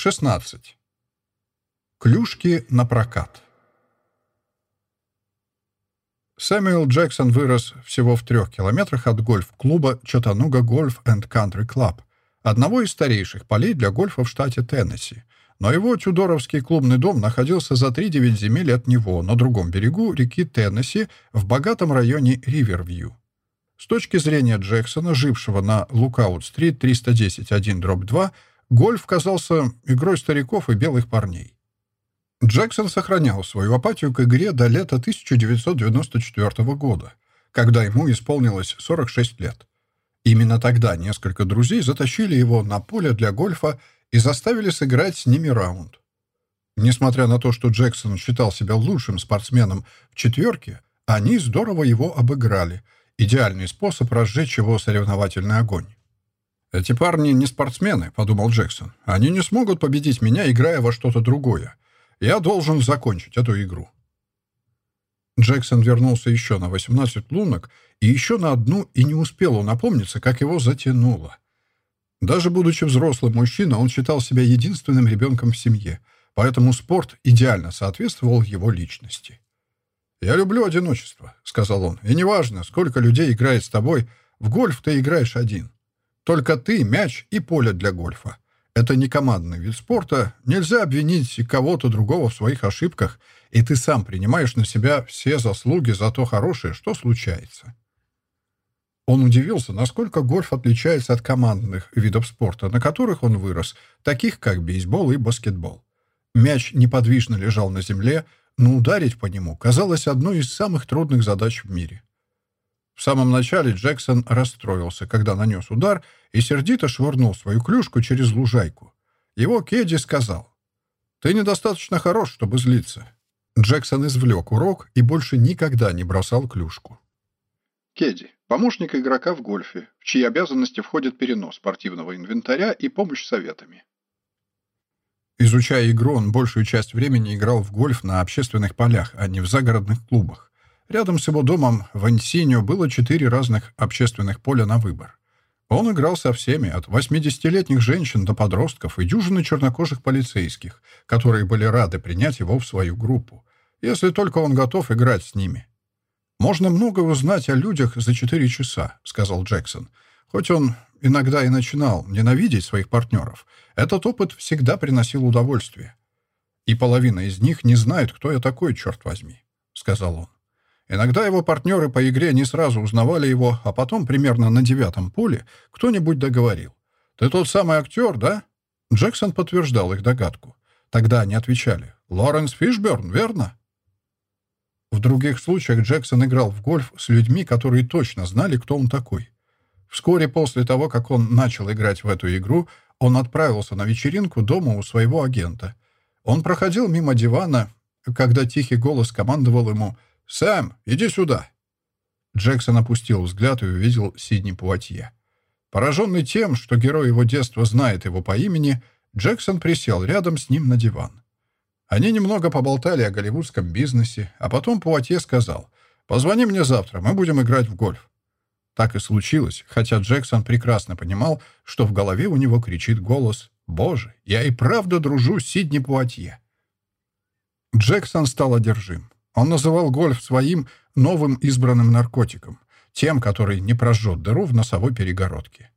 16. Клюшки на прокат. Сэмюэл Джексон вырос всего в трех километрах от гольф-клуба Чатануга Гольф энд Кантри Клаб, одного из старейших полей для гольфа в штате Теннесси. Но его тюдоровский клубный дом находился за 3-9 земель от него, на другом берегу реки Теннесси, в богатом районе Ривервью. С точки зрения Джексона, жившего на Лукаут-стрит 310-1-2, гольф казался игрой стариков и белых парней. Джексон сохранял свою апатию к игре до лета 1994 года, когда ему исполнилось 46 лет. Именно тогда несколько друзей затащили его на поле для гольфа и заставили сыграть с ними раунд. Несмотря на то, что Джексон считал себя лучшим спортсменом в четверке, они здорово его обыграли. Идеальный способ разжечь его соревновательный огонь. «Эти парни не спортсмены», — подумал Джексон. «Они не смогут победить меня, играя во что-то другое. Я должен закончить эту игру. Джексон вернулся еще на 18 лунок и еще на одну, и не успел он напомниться, как его затянуло. Даже будучи взрослым мужчиной, он считал себя единственным ребенком в семье, поэтому спорт идеально соответствовал его личности. «Я люблю одиночество», — сказал он, — «и неважно, сколько людей играет с тобой, в гольф ты играешь один. Только ты, мяч и поле для гольфа. Это не командный вид спорта, нельзя обвинить кого-то другого в своих ошибках, и ты сам принимаешь на себя все заслуги за то хорошее, что случается. Он удивился, насколько гольф отличается от командных видов спорта, на которых он вырос, таких как бейсбол и баскетбол. Мяч неподвижно лежал на земле, но ударить по нему казалось одной из самых трудных задач в мире. В самом начале Джексон расстроился, когда нанес удар и сердито швырнул свою клюшку через лужайку. Его Кеди сказал, «Ты недостаточно хорош, чтобы злиться». Джексон извлек урок и больше никогда не бросал клюшку. Кеди – помощник игрока в гольфе, в чьи обязанности входит перенос спортивного инвентаря и помощь советами. Изучая игру, он большую часть времени играл в гольф на общественных полях, а не в загородных клубах. Рядом с его домом в Ансиньо было четыре разных общественных поля на выбор. Он играл со всеми, от 80-летних женщин до подростков и дюжины чернокожих полицейских, которые были рады принять его в свою группу, если только он готов играть с ними. «Можно многое узнать о людях за четыре часа», — сказал Джексон. Хоть он иногда и начинал ненавидеть своих партнеров, этот опыт всегда приносил удовольствие. «И половина из них не знает, кто я такой, черт возьми», — сказал он. Иногда его партнеры по игре не сразу узнавали его, а потом, примерно на девятом поле, кто-нибудь договорил. «Ты тот самый актер, да?» Джексон подтверждал их догадку. Тогда они отвечали. «Лоренс Фишберн, верно?» В других случаях Джексон играл в гольф с людьми, которые точно знали, кто он такой. Вскоре после того, как он начал играть в эту игру, он отправился на вечеринку дома у своего агента. Он проходил мимо дивана, когда тихий голос командовал ему — «Сэм, иди сюда!» Джексон опустил взгляд и увидел Сидни Пуатье. Пораженный тем, что герой его детства знает его по имени, Джексон присел рядом с ним на диван. Они немного поболтали о голливудском бизнесе, а потом Пуатье сказал, «Позвони мне завтра, мы будем играть в гольф». Так и случилось, хотя Джексон прекрасно понимал, что в голове у него кричит голос «Боже, я и правда дружу с Сидни Пуатье». Джексон стал одержим. Он называл гольф своим новым избранным наркотиком, тем, который не прожжет дыру в носовой перегородке.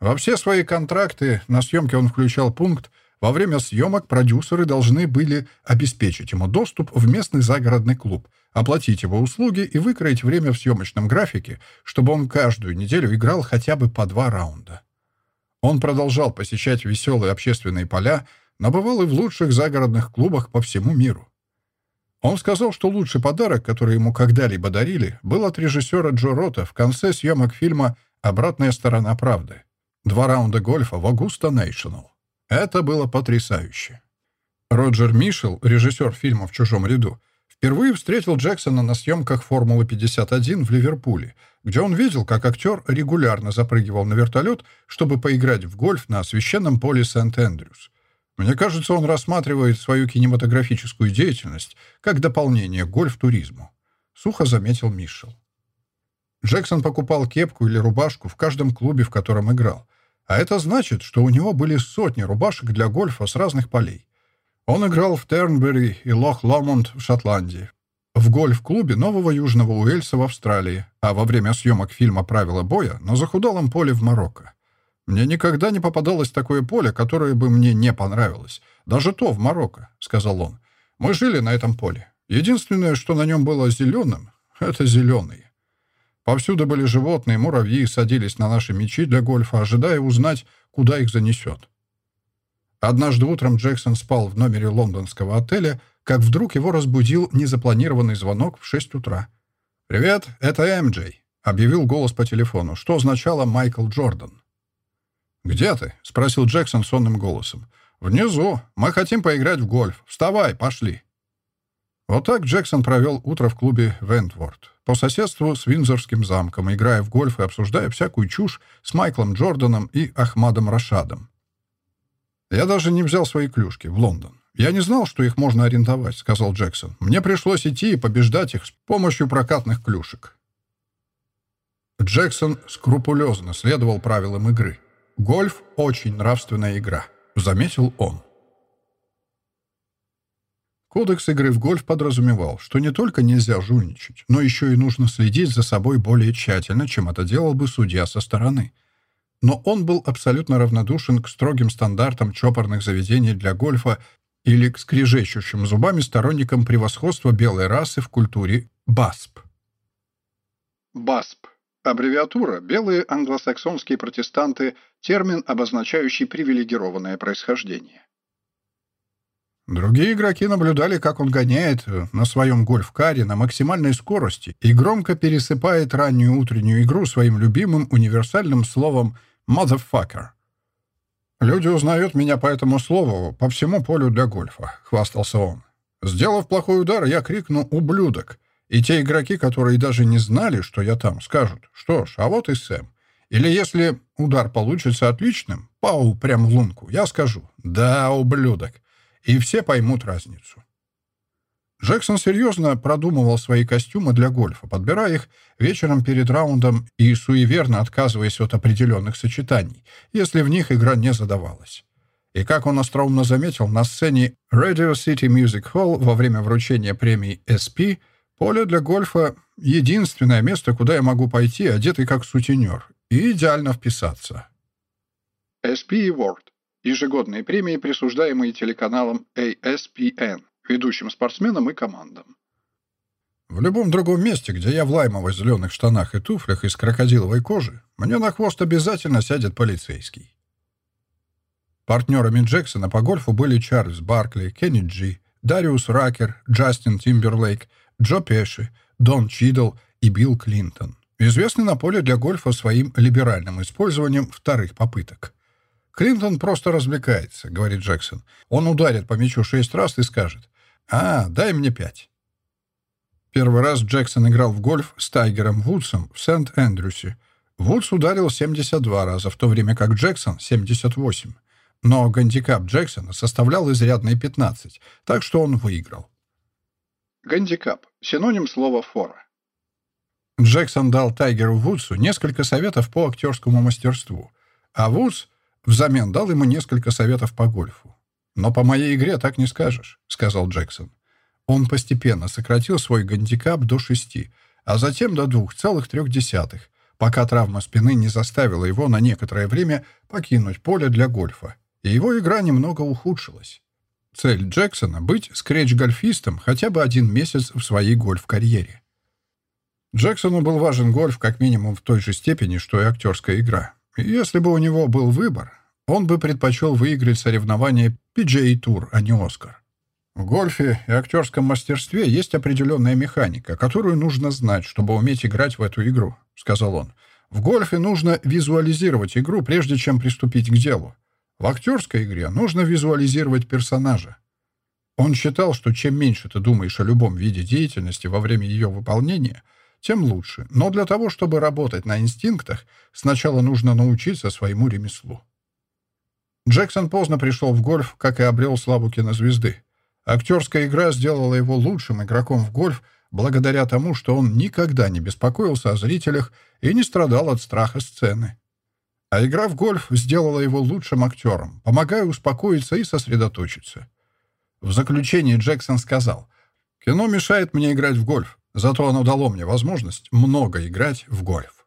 Во все свои контракты на съемке он включал пункт «Во время съемок продюсеры должны были обеспечить ему доступ в местный загородный клуб, оплатить его услуги и выкроить время в съемочном графике, чтобы он каждую неделю играл хотя бы по два раунда». Он продолжал посещать веселые общественные поля, но бывал и в лучших загородных клубах по всему миру. Он сказал, что лучший подарок, который ему когда-либо дарили, был от режиссера Джо Рота в конце съемок фильма «Обратная сторона правды». Два раунда гольфа в Augusta National. Это было потрясающе. Роджер Мишел, режиссер фильма «В чужом ряду», впервые встретил Джексона на съемках «Формулы-51» в Ливерпуле, где он видел, как актер регулярно запрыгивал на вертолет, чтобы поиграть в гольф на священном поле Сент-Эндрюс. Мне кажется, он рассматривает свою кинематографическую деятельность как дополнение гольф-туризму», — сухо заметил Мишел. Джексон покупал кепку или рубашку в каждом клубе, в котором играл. А это значит, что у него были сотни рубашек для гольфа с разных полей. Он играл в Тернбери и Лох-Ломонд в Шотландии, в гольф-клубе Нового Южного Уэльса в Австралии, а во время съемок фильма «Правила боя» на захудалом поле в Марокко. Мне никогда не попадалось такое поле, которое бы мне не понравилось. Даже то в Марокко, — сказал он. Мы жили на этом поле. Единственное, что на нем было зеленым, — это зеленые. Повсюду были животные, муравьи садились на наши мечи для гольфа, ожидая узнать, куда их занесет. Однажды утром Джексон спал в номере лондонского отеля, как вдруг его разбудил незапланированный звонок в 6 утра. «Привет, это Эмджей», — объявил голос по телефону, что означало «Майкл Джордан». «Где ты?» — спросил Джексон сонным голосом. «Внизу. Мы хотим поиграть в гольф. Вставай, пошли». Вот так Джексон провел утро в клубе «Вентворд» по соседству с Винзорским замком, играя в гольф и обсуждая всякую чушь с Майклом Джорданом и Ахмадом Рашадом. «Я даже не взял свои клюшки в Лондон. Я не знал, что их можно арендовать», — сказал Джексон. «Мне пришлось идти и побеждать их с помощью прокатных клюшек». Джексон скрупулезно следовал правилам игры. «Гольф — очень нравственная игра», — заметил он. Кодекс игры в гольф подразумевал, что не только нельзя жульничать, но еще и нужно следить за собой более тщательно, чем это делал бы судья со стороны. Но он был абсолютно равнодушен к строгим стандартам чопорных заведений для гольфа или к скрежещущим зубами сторонникам превосходства белой расы в культуре БАСП. БАСП Аббревиатура «белые англосаксонские протестанты» – термин, обозначающий привилегированное происхождение. Другие игроки наблюдали, как он гоняет на своем гольф-каре на максимальной скорости и громко пересыпает раннюю утреннюю игру своим любимым универсальным словом «motherfucker». «Люди узнают меня по этому слову по всему полю для гольфа», — хвастался он. «Сделав плохой удар, я крикну «ублюдок», и те игроки, которые даже не знали, что я там, скажут, что ж, а вот и Сэм. Или если удар получится отличным, пау, прям в лунку, я скажу «да, ублюдок», и все поймут разницу. Джексон серьезно продумывал свои костюмы для гольфа, подбирая их вечером перед раундом и суеверно отказываясь от определенных сочетаний, если в них игра не задавалась. И как он остроумно заметил, на сцене Radio City Music Hall во время вручения премии SP Поле для гольфа — единственное место, куда я могу пойти, одетый как сутенер, и идеально вписаться. SP Award – ежегодные премии, присуждаемые телеканалом ASPN, ведущим спортсменам и командам. В любом другом месте, где я в лаймовых зеленых штанах и туфлях из крокодиловой кожи, мне на хвост обязательно сядет полицейский. Партнерами Джексона по гольфу были Чарльз Баркли, Кенни Джи, Дариус Ракер, Джастин Тимберлейк, Джо Пеши, Дон Чидл и Билл Клинтон, известны на поле для гольфа своим либеральным использованием вторых попыток. «Клинтон просто развлекается», — говорит Джексон. «Он ударит по мячу шесть раз и скажет, «А, дай мне пять». Первый раз Джексон играл в гольф с Тайгером Вудсом в Сент-Эндрюсе. Вудс ударил 72 раза, в то время как Джексон — 78. Но гандикап Джексона составлял изрядные 15, так что он выиграл. Гандикап – синоним слова «фора». Джексон дал Тайгеру Вудсу несколько советов по актерскому мастерству, а Вудс взамен дал ему несколько советов по гольфу. «Но по моей игре так не скажешь», — сказал Джексон. Он постепенно сократил свой гандикап до шести, а затем до двух целых трех десятых, пока травма спины не заставила его на некоторое время покинуть поле для гольфа, и его игра немного ухудшилась. Цель Джексона — быть скретч-гольфистом хотя бы один месяц в своей гольф-карьере. Джексону был важен гольф как минимум в той же степени, что и актерская игра. Если бы у него был выбор, он бы предпочел выиграть соревнование PGA Tour, а не Оскар. В гольфе и актерском мастерстве есть определенная механика, которую нужно знать, чтобы уметь играть в эту игру, — сказал он. В гольфе нужно визуализировать игру, прежде чем приступить к делу. В актерской игре нужно визуализировать персонажа. Он считал, что чем меньше ты думаешь о любом виде деятельности во время ее выполнения, тем лучше. Но для того, чтобы работать на инстинктах, сначала нужно научиться своему ремеслу. Джексон поздно пришел в гольф, как и обрел славу кинозвезды. Актерская игра сделала его лучшим игроком в гольф благодаря тому, что он никогда не беспокоился о зрителях и не страдал от страха сцены. А игра в гольф сделала его лучшим актером, помогая успокоиться и сосредоточиться. В заключении Джексон сказал, «Кино мешает мне играть в гольф, зато оно дало мне возможность много играть в гольф».